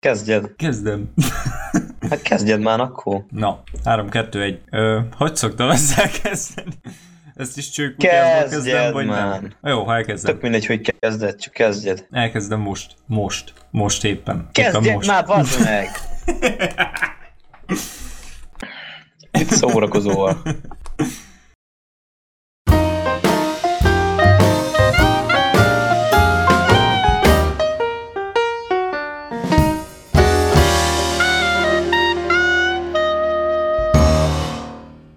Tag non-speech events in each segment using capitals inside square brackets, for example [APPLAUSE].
Kezdjed. Kezdem. [LAUGHS] Hát kezdjed már akkor. Na, 3, 2, 1. Ö, hogy szoktam ezzel kezdeni? Ezt is csők Kezdjed kezdem, vagy már. nem? Jó, ha elkezdem. Tök mindegy, hogy kezded, csak kezdjed. Elkezdem most. Most. Most éppen. éppen Kezdjed most. már, bazd meg! [LAUGHS] Itt szórakozóval. [LAUGHS]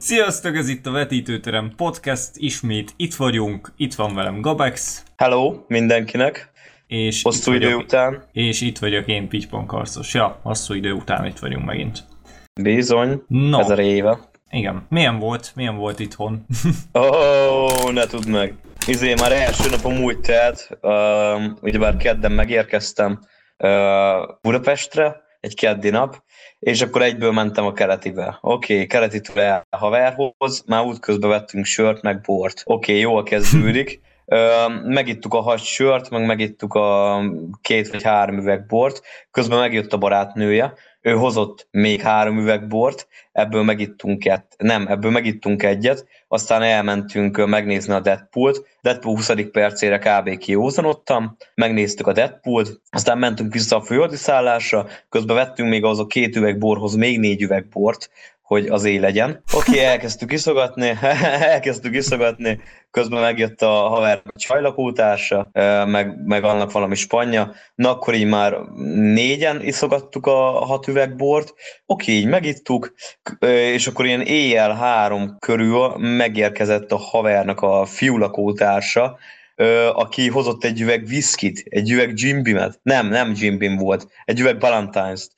Sziasztok, ez itt a Vetítőterem Podcast, ismét itt vagyunk, itt van velem Gabex, Hello mindenkinek, és hosszú idő vagyok, után. és itt vagyok én, Pitypon Karszos. Ja, hosszú idő után itt vagyunk megint. Bizony, No, ezer éve. igen. Milyen volt? Milyen volt itthon? Ó, [LAUGHS] oh, ne tudd meg. Izé, már első napom úgy telt, uh, ugyebár kedden megérkeztem uh, Budapestre, egy keddi nap, és akkor egyből mentem a keletibe. Oké, okay, keletitől el haverhoz, már útközben vettünk sört, meg bort. Oké, okay, jól kezdődik. [LAUGHS] Megittuk a hat sört, meg megittuk a két vagy három üveg bort, közben megjött a barátnője, ő hozott még három üveg bort, ebből megittunk ett, nem, ebből megittunk egyet, aztán elmentünk megnézni a Deadpool-t, Deadpool 20. percére kb. kiózanodtam, megnéztük a Deadpool-t, aztán mentünk vissza a főhadiszállásra, közben vettünk még az a két üveg borhoz még négy üveg bort, hogy az éj legyen. Oké, okay, [LAUGHS] elkezdtük iszogatni, [LAUGHS] elkezdtük iszogatni, közben megjött a haver csajlakótársa, meg, meg annak valami spanya, na akkor így már négyen iszogattuk a hat üveg bort, oké, így megittuk, és akkor ilyen éjjel három körül megérkezett a havernak a fiúlakótársa, ö, aki hozott egy üveg viszkit, egy üveg Jim Beam-et. Nem, nem Jim Beam volt, egy üveg Valentine's-t.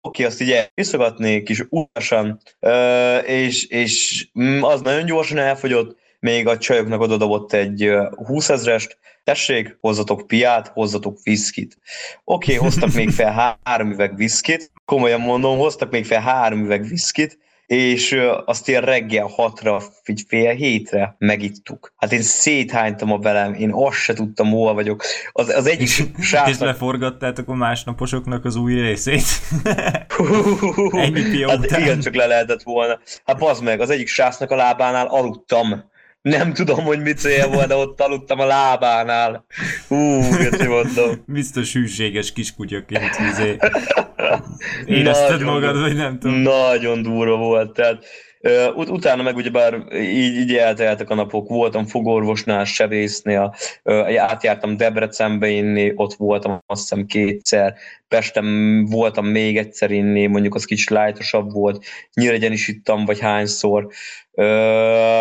Oké, azt így elviszogatni kis utasan, és, és mm, az nagyon gyorsan elfogyott, még a csajoknak oda dobott egy ö, 20 ezrest, tessék, hozzatok piát, hozzatok viszkit. Oké, okay, hoztak még fel há- [LAUGHS] három üveg viszkit, komolyan mondom, hoztak még fel három üveg viszkit, és azt ilyen reggel hatra, vagy fél hétre megittuk. Hát én széthánytam a velem, én azt se tudtam, hol vagyok. Az, az egyik és srácnak... [LAUGHS] leforgattátok a másnaposoknak az új részét? Ennyi pia hát után. igen, csak le lehetett volna. Hát bazd meg, az egyik srácnak a lábánál aludtam. Nem tudom, hogy mi célja volt, de ott aludtam a lábánál. Hú, geci mondom. Biztos hűséges kiskutyaként izé. Érezted Nagyon magad, vagy nem tudom. Nagyon durva volt, tehát ut- utána meg ugyebár így, így elteltek a napok, voltam fogorvosnál, sebésznél, átjártam Debrecenbe inni, ott voltam azt hiszem kétszer, Pesten voltam még egyszer inni, mondjuk az kicsit lájtosabb volt, Nyíregyen is ittam, vagy hányszor,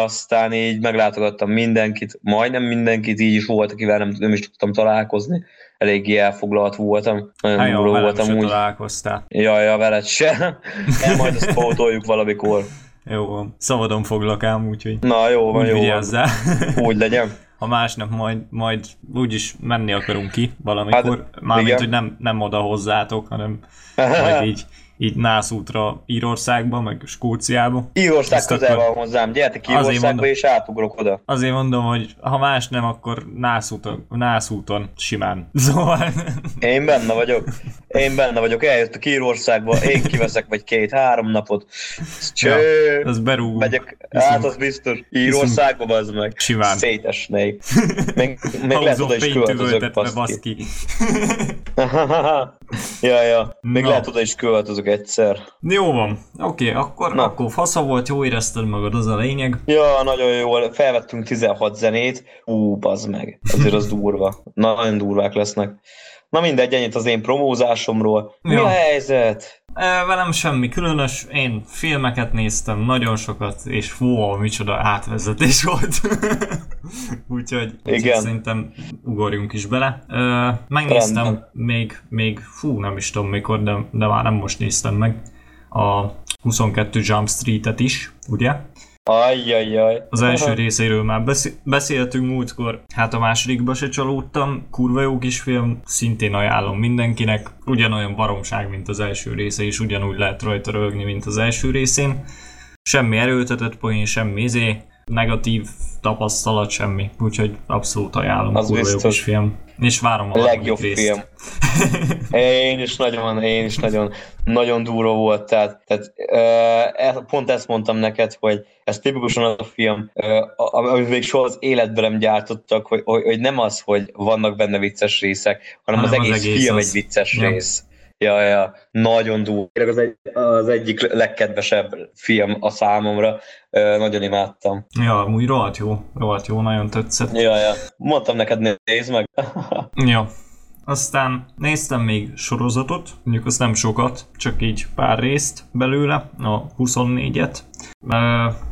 aztán így meglátogattam mindenkit, majdnem mindenkit, így is volt, akivel nem, nem is tudtam találkozni, eléggé elfoglalt voltam, nagyon Hát jó, voltam úgy. találkoztál. Ja, ja, veled se. [LAUGHS] El majd ezt pótoljuk valamikor. Jó, van. szabadon foglak ám, úgyhogy Na, jó van, úgy jó van. vigyázzál. [LAUGHS] Úgy legyen. ha másnap majd, majd úgyis menni akarunk ki valamikor, Hát, mármint, hogy nem, nem oda hozzátok, hanem [LAUGHS] majd így, így nászútra Írországba, meg Skóciába. Írország Ezt közel akkor- van hozzám. Gyertek Írországba, mondom. és átugrok oda. Azért mondom, hogy ha más nem, akkor nászúton, nászúton simán. [LAUGHS] Szóval Én benne vagyok. Én benne vagyok. Eljöttök Írországba, én kiveszek vagy két-három napot. Cső. az berúgunk. Megyek, Hiszünk. hát az biztos. Írországba, az meg. Simán. Szétesnék. [LAUGHS] Még, még lehet oda is költözök, baszki. [LAUGHS] ja, ja. Még Na. lehet oda is költözök egyszer. Jó van, oké, akkor, Na. akkor fasza volt, jó érezted magad, az a lényeg. Ja, nagyon jól. Felvettünk 16 zenét. Ú, bazd meg. Azért az durva. Nagyon durvák lesznek. Na mindegy, ennyit az én promózásomról. Mi Ja. a helyzet? Velem semmi különös, én filmeket néztem, nagyon sokat, és fú, micsoda átvezetés [LAUGHS] volt. úgyhogy, Igen. szerintem ugorjunk is bele. Megnéztem Rendben. még, még, fú, nem is tudom mikor, de, de már nem most néztem meg a 22 Jump Street-et is, ugye? Ajjajjaj. Az első részéről már beszé- beszéltünk múltkor, hát a másodikba se csalódtam, kurva jó kis film, szintén ajánlom mindenkinek, ugyanolyan baromság, mint az első része, és ugyanúgy lehet rajta rögni, mint az első részén. Semmi erőltetett poén, semmi izé, negatív tapasztalat, semmi. Úgyhogy abszolút ajánlom, Az kurva jó biztos. kis film. És várom a legjobb harmadik film. részt. [LAUGHS] Én is nagyon, én is nagyon, nagyon durva volt, tehát, tehát uh, pont ezt mondtam neked, hogy ez tipikusan az a film, uh, amit még soha az életben nem gyártottak, hogy, hogy, hogy nem az, hogy vannak benne vicces részek, hanem, Hanem az az egész, egész film az. egy vicces Ja. rész. Ja, ja, nagyon durva. Az, egy, az egyik legkedvesebb film a számomra. Uh, nagyon imádtam. Ja, amúgy rohadt jó, rohadt jó, nagyon tetszett. Ja, ja. Mondtam neked, nézd meg. [LAUGHS] Ja. Aztán néztem még sorozatot, mondjuk az nem sokat, csak így pár részt belőle, a 24-et. Ö,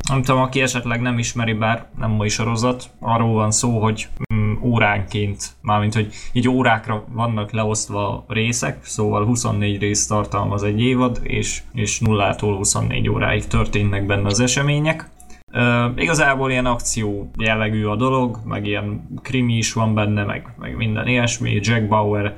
nem tudom, aki esetleg nem ismeri, bár nem mai sorozat, arról van szó, hogy mm, óránként, mármint hogy így órákra vannak leosztva részek, szóval 24 részt tartalmaz egy évad, és, és 0-tól 24 óráig történnek benne az események. Uh, igazából ilyen akció jellegű a dolog, meg ilyen krimi is van benne, meg, meg minden ilyesmi. Jack Bauer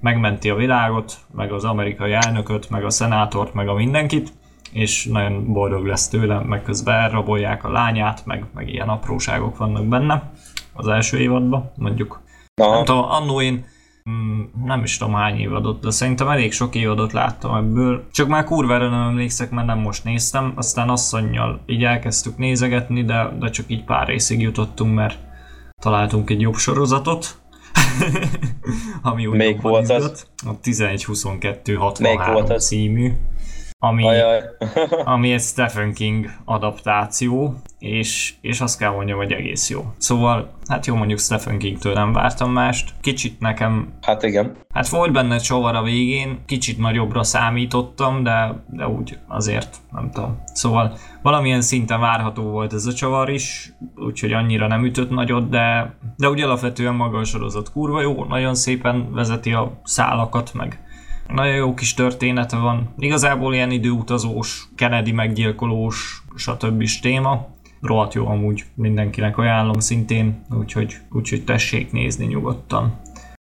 megmenti a világot, meg az amerikai elnököt, meg a szenátort, meg a mindenkit, és nagyon boldog lesz tőle, meg közben elrabolják a lányát, meg, meg ilyen apróságok vannak benne az első évadban, mondjuk. Nem Aha. tudom, annó én mm, nem is tudom hány évadot, de szerintem elég sok évadot láttam ebből. Csak már kurvára nem emlékszek, mert nem most néztem, aztán asszonynal így elkezdtük nézegetni, de, de csak így pár részig jutottunk, mert találtunk egy jobb sorozatot. [LAUGHS] ami úgy Melyik volt az? A 11-22-63 Melyik volt az? című, ami, [LAUGHS] ami egy Stephen King adaptáció, és, és azt kell mondjam, hogy egész jó. Szóval, hát jó mondjuk Stephen Kingtől nem vártam mást. Kicsit nekem, hát igen. hát volt benne csavar a végén, kicsit nagyobbra számítottam, de, de úgy azért, nem tudom. Szóval valamilyen szinten várható volt ez a csavar is, úgyhogy annyira nem ütött nagyot, de, de úgy alapvetően maga a sorozat kurva jó, nagyon szépen vezeti a szálakat, meg nagyon jó kis története van. Igazából ilyen időutazós, Kennedy meggyilkolós, stb. téma. Rohadt jó amúgy, mindenkinek ajánlom szintén, úgyhogy, úgyhogy tessék nézni nyugodtan.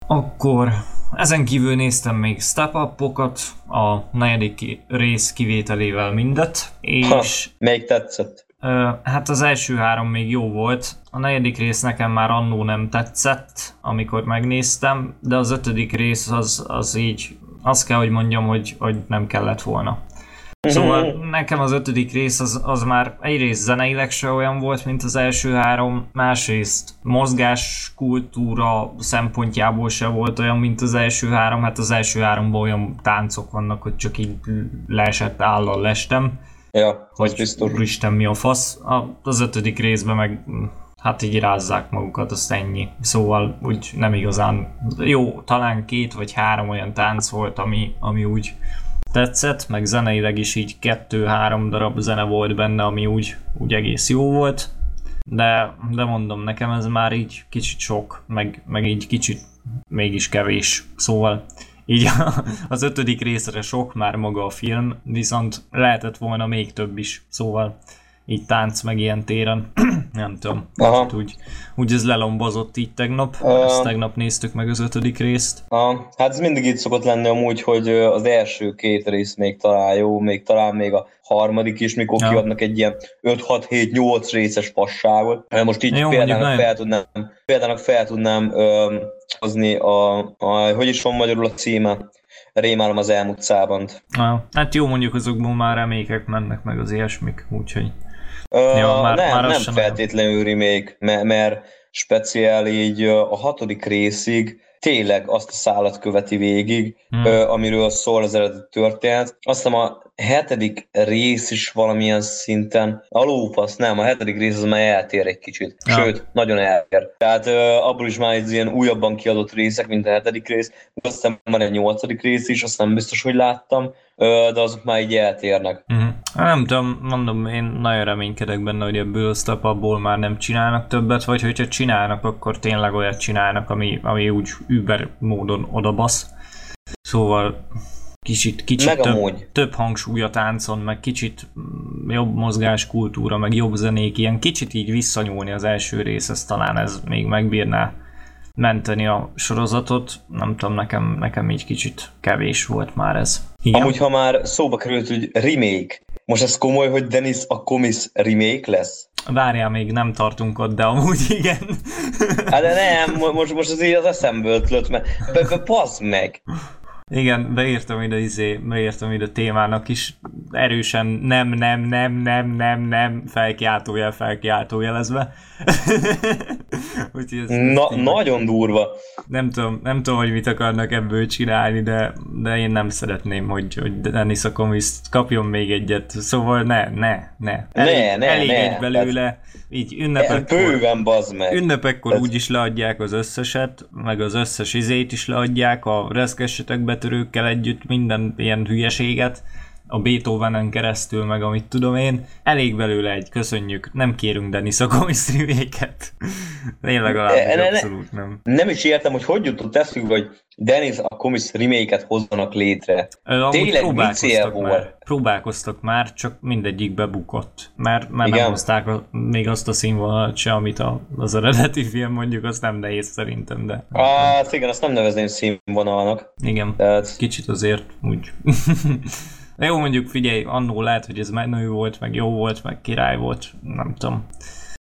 Akkor ezen kívül néztem még step upokat a negyedik rész kivételével mindet, Ha, és melyik tetszett? Ö, hát az első három még jó volt. A negyedik rész nekem már annó nem tetszett, amikor megnéztem, de az ötödik rész az, az így, azt kell, hogy mondjam, hogy, hogy nem kellett volna. Szóval nekem az ötödik rész az, az már egyrészt zeneileg se olyan volt, mint az első három, másrészt mozgás kultúra szempontjából se volt olyan, mint az első három, hát az első háromban olyan táncok vannak, hogy csak így leesett állal lestem Ja, hogy biztos. úristen mi a fasz. Az ötödik részben meg mm, hát így rázzák magukat, azt ennyi. Szóval úgy nem igazán jó, talán két vagy három olyan tánc volt, ami, ami úgy tetszett, meg zeneileg is így kettő-három darab zene volt benne, ami úgy, úgy egész jó volt. De, de mondom, nekem ez már így kicsit sok, meg, meg így kicsit mégis kevés. Szóval így az ötödik részre sok már maga a film, viszont lehetett volna még több is. Szóval így tánc meg ilyen téren, [CLEARS THROAT] nem tudom. Aha. Hát úgy, úgy ez lelombozott így tegnap, Ö. ezt tegnap néztük meg az ötödik részt. Aha, hát ez mindig így szokott lenni amúgy, hogy az első két rész még talán jó, még talán még a harmadik is, mikor Ja. kiadnak egy ilyen 5-6-7-8 részes passágot. Hát Most így Jó, példának, fel tudnám, példának fel tudnám öm, hozni a, a, hogy is van magyarul a címe? Rémálom az elmúlt szábant. Ah, hát jó, mondjuk azokból már remékek mennek meg az ilyesmik, úgyhogy Ja, már- nem, már nem feltétlenül remake, mert, mert speciál így a hatodik részig tényleg azt a szállat követi végig, Hmm. amiről szól az eredeti történet. Azt hiszem a hetedik rész is valamilyen szinten, a lópasz nem, a hetedik rész az már eltér egy kicsit, Ja. sőt, nagyon eltér. Tehát abból is már egy ilyen újabban kiadott részek, mint a hetedik rész, de azt hiszem van egy nyolcadik rész is, azt nem biztos, hogy láttam, de azok már így eltérnek. Uh-huh. Nem tudom, mondom, én nagyon reménykedek benne, hogy ebből a step upból már nem csinálnak többet, vagy hogyha csinálnak, akkor tényleg olyat csinálnak, ami, ami úgy über módon odabasz. Szóval kicsit, kicsit Meg több, amúgy. több hangsúly a táncon, meg kicsit jobb mozgáskultúra, meg jobb zenék, ilyen kicsit így visszanyúlni az első részhez, talán ez még megbírná menteni a sorozatot. Nem tudom, nekem, nekem így kicsit kevés volt már ez. Igen? Amúgy, ha már szóba került, hogy remake, most ez komoly, hogy Dennis a Comis remake lesz? Várjál, még nem tartunk ott, de amúgy [LAUGHS] igen. Hát de nem, mo- most, most az így az eszemből ötlött, mert be, be, pazd meg. Igen, beírtam ide izé, beírtam ide témának is erősen nem, nem, nem, nem, nem, nem, felkiáltójel, felkiáltójelezve. [LAUGHS] [LAUGHS] Úgyhogy ez, Na, nagyon durva. nem tudom, nem tudom, hogy mit akarnak ebből csinálni, de, de én nem szeretném, hogy, hogy Dennis a komiszt kapjon még egyet. Szóval ne, ne, ne. Elég, ne, elég ne. egy belőle, így Ez ünnepekkor, bőven bazd meg. ünnepekkor Ez- úgyis leadják az összeset, meg az összes izét is leadják, a reszkesetek betörőkkel együtt minden ilyen hülyeséget, a Beethovenen keresztül, meg amit tudom én. Elég belőle egy, köszönjük, nem kérünk Dennis a reméket. Én legalábbis Ne, ne, abszolút nem. Nem is értem, hogy hogy jutott eszükbe, hogy Dennis a Comics remake hozzanak létre. Ö, Tényleg, mi próbálkoztak volt? már, próbálkoztak már, csak mindegyik bebukott. Mert, mert nem Igen. hozták a, még azt a színvonalat se, amit a, az eredeti film mondjuk, az nem nehéz szerintem, de Hát igen, azt nem nevezném színvonalnak. igen, Tehát kicsit azért úgy. [LAUGHS] De jó, mondjuk figyelj, annó lehet, hogy ez menő volt, meg jó volt, meg király volt, nem tudom.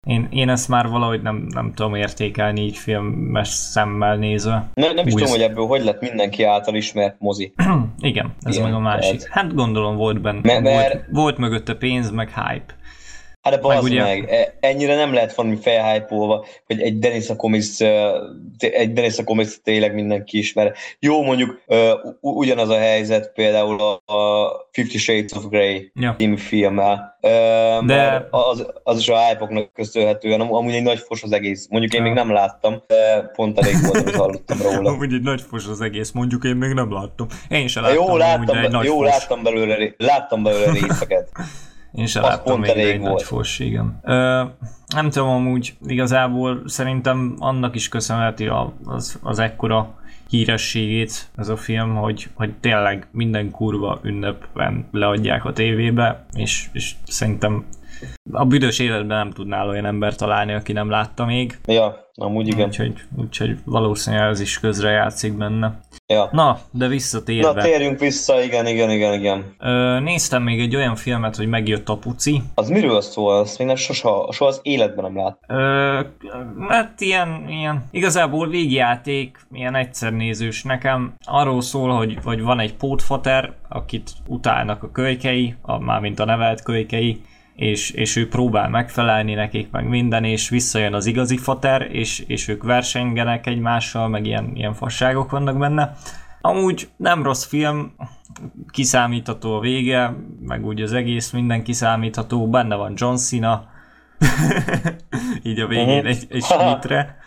Én, én ezt már valahogy nem, nem tudom értékelni így filmes szemmel nézve. ne, nem is Úgy tudom, ez- hogy ebből hogy lett mindenki által ismert mozi. [CLEARS THROAT] Igen, ez Igen, meg a másik. tehát- Hát gondolom volt benne, Mert- mert- volt, volt mögötte pénz, meg hype. Hát de bazd ugye- meg, e- ennyire nem lehet valami felhájpolva, hogy egy Dennis a té- egy Dennis a Comics tényleg mindenki ismer. Jó, mondjuk u- ugyanaz a helyzet például a, Fifty Shades of Grey Ja. című filmmel. De- az, az is a hype köszönhetően, am- amúgy egy nagy fos az egész. Mondjuk én még nem láttam, de pont elég volt, amit hallottam róla. [LAUGHS] Amúgy egy nagy fos az egész, mondjuk én még nem láttam. Én sem láttam, Jó, amúgy, láttam, egy be- jó fos. láttam belőle, láttam belőle részeket. [LAUGHS] Én sem az láttam még, egy nagy volt. fos, igen. Ö, nem tudom, amúgy igazából szerintem annak is köszönheti a, az, az ekkora hírességét ez a film, hogy, hogy tényleg minden kurva ünnepben leadják a tévébe, és, és szerintem a büdös életben nem tudnál olyan ember találni, aki nem látta még, Ja, amúgy igen. úgyhogy, úgyhogy valószínűleg ez is közrejátszik benne. Ja. Na, de visszatérve. Na térjünk vissza, igen, igen, igen, igen. Ö, néztem még egy olyan filmet, hogy megjött a puci. Az miről szól? Azt még nem soha, soha az életben nem láttam. Ö, hát ilyen, ilyen, igazából végjáték, ilyen egyszer nézős nekem. Arról szól, hogy, hogy van egy pótfater, akit utálnak a kölykei, a, mármint a nevelt kölykei, és, és ő próbál megfelelni nekik, meg minden, és visszajön az igazi fater, és, és ők versengenek egymással, meg ilyen, ilyen fasságok vannak benne. Amúgy nem rossz film, kiszámítható a vége, meg úgy az egész, minden kiszámítható, benne van John Cena, [LAUGHS] így a végén Mhm. egy, egy [LAUGHS] smitre,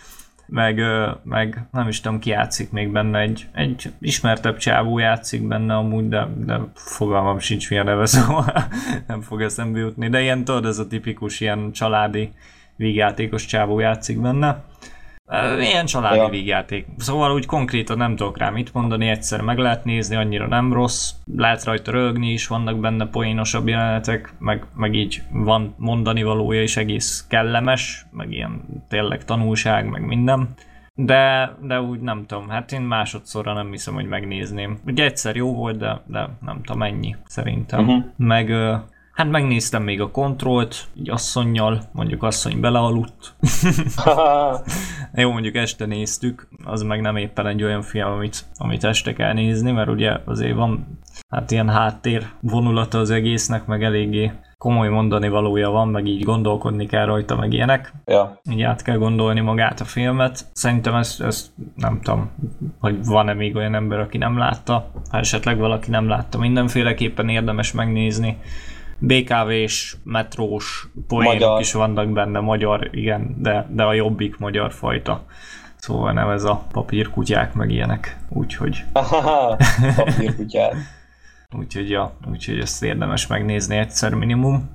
meg, meg nem is tudom, ki játszik még benne, egy, egy ismertebb csávó játszik benne amúgy, de, de fogalmam sincs mi a neve, [LAUGHS] szóval nem fog eszembe jutni, de ilyen tudod, ez a tipikus ilyen családi vígjátékos csávó játszik benne. Ilyen családi ja. Vígjáték. Szóval úgy konkrétan nem tudok rá mit mondani, egyszer meg lehet nézni, annyira nem rossz, lehet rajta rögni is, vannak benne poénosabb jelenetek, meg, meg így van mondani valója is egész kellemes, meg ilyen tényleg tanulság, meg minden. De, de úgy nem tudom, hát én másodszorra nem hiszem, hogy megnézném. Ugye egyszer jó volt, de, de nem tudom, ennyi szerintem. Mhm. Meg hát megnéztem még a kontrollt, így asszonynal, mondjuk asszony belealudt. [LAUGHS] Jó, mondjuk este néztük, az meg nem éppen egy olyan film, amit, amit este kell nézni, mert ugye azért van hát ilyen háttér vonulata az egésznek, meg eléggé komoly mondani valója van, meg így gondolkodni kell rajta, meg ilyenek. ja. Így át kell gondolni magát a filmet. Szerintem ezt, ezt nem tudom, hogy van-e még olyan ember, aki nem látta. Ha esetleg valaki nem látta, mindenféleképpen érdemes megnézni. BKV-s, metrós poénok Magyar. is vannak benne, magyar, igen, de, de a jobbik magyar fajta. Szóval nem ez a papírkutyák, meg ilyenek. Úgyhogy, Papírkutyát. [LAUGHS] úgyhogy, ja, úgyhogy ezt érdemes megnézni egyszer minimum.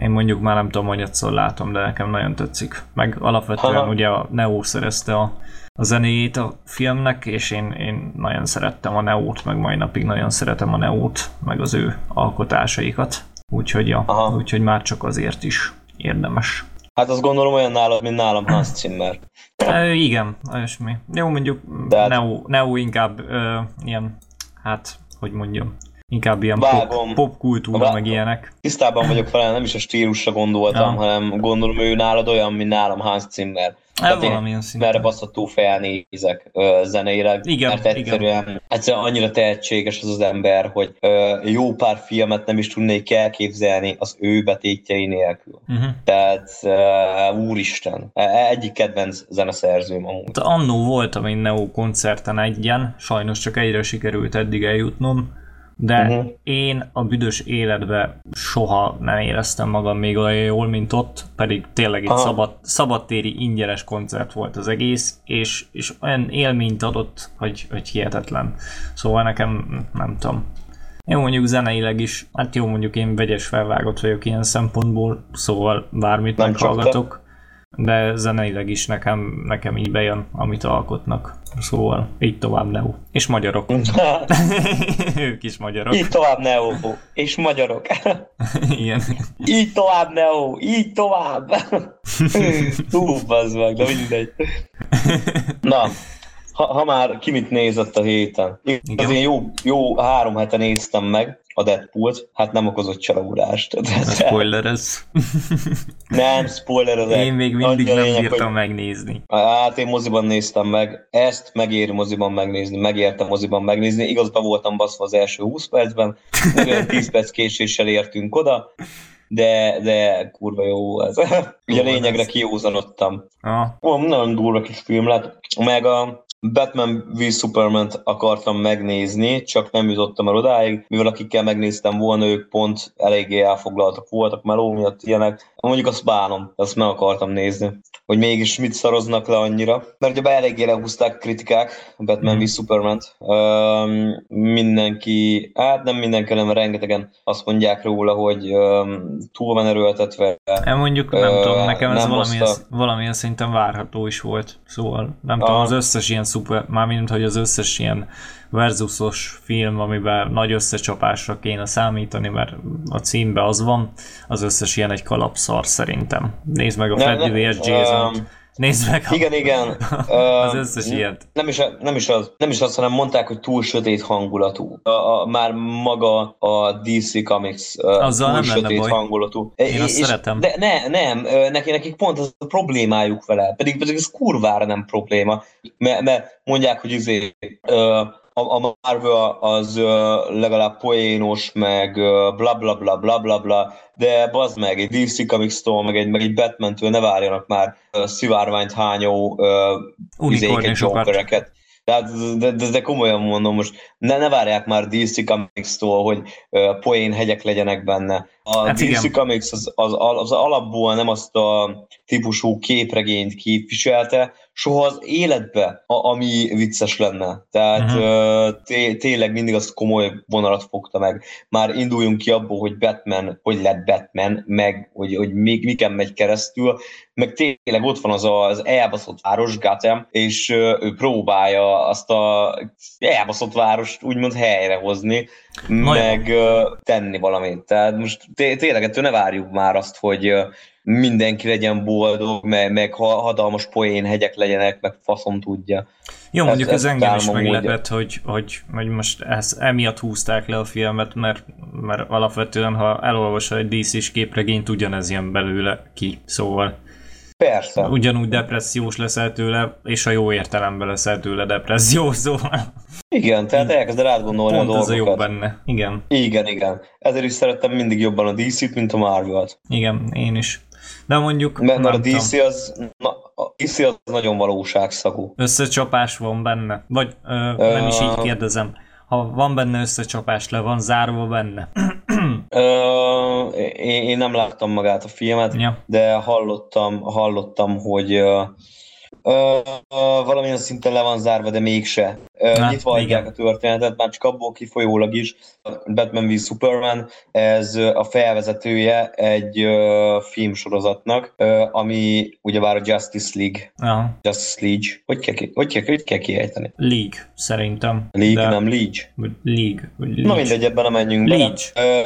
Én mondjuk már nem tudom, egyszer látom, de nekem nagyon tetszik. Meg alapvetően Aha. ugye a Neo szerezte a, a zenéjét a filmnek, és én, én nagyon szerettem a Neót, meg mai napig nagyon szeretem a Neót, meg az ő alkotásaikat. Úgyhogy, ja, Aha. úgyhogy már csak azért is érdemes. Hát azt gondolom olyan nálad, mint nálam Hans Zimmer. E, igen, olyasmi. Jó, mondjuk Tehát- Neo, Neo inkább ö, ilyen, hát, hogy mondjam, Inkább ilyen Vágom. pop, popkultúra, meg ilyenek. Tisztában vagyok vele, nem is a stílusra gondoltam, Ja. hanem gondolom ő nálad olyan, mint nálam Hans Zimmer. Hát valamilyen Merre szinten. baszható felnézek ö, zeneileg, Igen, mert egyszerűen, egyszerűen annyira tehetséges az az ember, hogy ö, jó pár filmet nem is tudnék elképzelni az ő betétjei nélkül. Uh-huh. Tehát uh, úristen, E- egyik kedvenc zeneszerzőm amúgy. Hát annó voltam én Neo koncerten egyen, sajnos csak egyre sikerült eddig eljutnom, de uh-huh. én a büdös életbe soha nem éreztem magam még olyan jól, mint ott, pedig tényleg egy Aha. szabad, szabadtéri ingyenes koncert volt az egész, és, és olyan élményt adott, hogy, hogy hihetetlen. Szóval nekem, nem tudom, jó, mondjuk zeneileg is, hát jó, mondjuk én vegyes felvágott vagyok ilyen szempontból, szóval bármit Nem meghallgatok, de zeneileg is nekem, nekem így bejön, amit alkotnak. Szóval így tovább Neo. És magyarok. [LAUGHS] ők is magyarok. így tovább Neo, és magyarok. [LAUGHS] Igen. így tovább Neo, így tovább. [LAUGHS] Hú, bazd meg, de mindegy. Na, ha, ha már ki mit nézett a héten. Igen. Igen. Én jó, jó három hete néztem meg a Deadpool-t, hát nem okozott csalódást. [LAUGHS] Spoiler ez. [LAUGHS] nem, spoiler az Én még mindig a nem lényeg, bírtam hogy- megnézni. Hát én moziban néztem meg, ezt megéri moziban megnézni, megértem moziban megnézni, igaz be voltam baszva az első 20 percben, meg olyan 10 perc késéssel értünk oda, de, de kurva jó ez. [LAUGHS] Ugye lényegre kiózanodtam. Ah, Ó, nagyon durva kis film lett, meg a Batman v Superman akartam megnézni, csak nem jutottam el odáig, mivel akikkel megnéztem volna, ők pont eléggé elfoglaltak voltak meló miatt ilyenek. Mondjuk azt bánom, azt meg akartam nézni, hogy mégis mit szaroznak le annyira. Mert ugye be eléggé lehúzták kritikák a Batman Mhm. v Superman-t. Um, mindenki, hát nem mindenki, hanem rengetegen azt mondják róla, hogy um, túl van erőltetve, e mondjuk nem Ö, tudom, nekem ez valamilyen, valamilyen szinten várható is volt. Szóval nem Ah. tudom, az összes ilyen szuper, mármint hogy az összes ilyen versusos film, amiben nagy összecsapásra kéne számítani, mert a címben az van, az összes ilyen egy kalapszar szerintem. Nézd meg a Freddy vs. Jason-t. um, Nézd meg a, Igen, igen. [LAUGHS] az összes ilyet. Nem is, nem, is az, nem is az, hanem mondták, hogy túl sötét hangulatú. A, a, már maga a DC Comics Azzal túl nem sötét baj. hangulatú. Én azt szeretem. De ne, nem, neki, nekik pont az a problémájuk vele. Pedig, pedig ez kurvára nem probléma. Mert, mert mondják, hogy izé, ö, a, a Marvel az legalább poénos, meg bla bla bla bla bla bla, de bazd meg, egy DC Comics-tól, meg egy, meg egy Batman-től ne várjanak már szivárványt hányó izéket, jokereket. Tehát, de, de, de, komolyan mondom, most ne, ne várják már DC Comics-tól, hogy uh, poén hegyek legyenek benne. A hát DC igen. Comics az, az, az alapból nem azt a típusú képregényt képviselte, soha az életbe, a, ami vicces lenne. Tehát Mhm. uh, té, tényleg mindig azt komoly vonalat fogta meg. Már induljunk ki abból, hogy Batman, hogy lett Batman, meg hogy, hogy még miken megy keresztül, meg tényleg ott van az a- az elbaszott város, Gotham, és ő próbálja azt a elbaszott várost úgymond helyrehozni, meg tenni valamit. Tehát most té- tényleg ettől ne várjuk már azt, hogy mindenki legyen boldog, meg, meg ha- hatalmas poén hegyek legyenek, meg faszom tudja. Jó, mondjuk Ez- ez, engem is meglepett, hogy, hogy, hogy most ez, emiatt húzták le a filmet, mert, mert alapvetően, ha elolvasol egy DC-s képregényt, ugyanez jön belőle ki, szóval Persze. ugyanúgy depressziós leszel tőle, és a jó értelemben leszel tőle depressziós, [LAUGHS] szóval Igen, tehát elkezded átgondolni pont a ez a dolgokat. benne. Igen, Igen, igen. Ezért is szerettem mindig jobban a DC-t, mint a Marvel-t. igen, én is. De mondjuk, Mert, mert a DC az, na, a DC az nagyon valóságszagú. összecsapás van benne, vagy ö, nem is így kérdezem, ha van benne összecsapás, le van zárva benne. Ö, én, én nem láttam magát a filmet, ja. de hallottam, hallottam, hogy ö, ö, valamilyen szinten le van zárva, de mégse. Ö, Hát, nyitva adják a történetet, már csak abból kifolyólag is. Batman v Superman, ez a felvezetője egy ö, filmsorozatnak, ö, ami ugyebár a Justice League. Aha. Justice League. Hogy kell, ki- hogy kell, hogy kell kiejteni? League, szerintem. League, De- nem League. League. League. Na mindegy, ebben nem menjünk bele. Leech. Ö,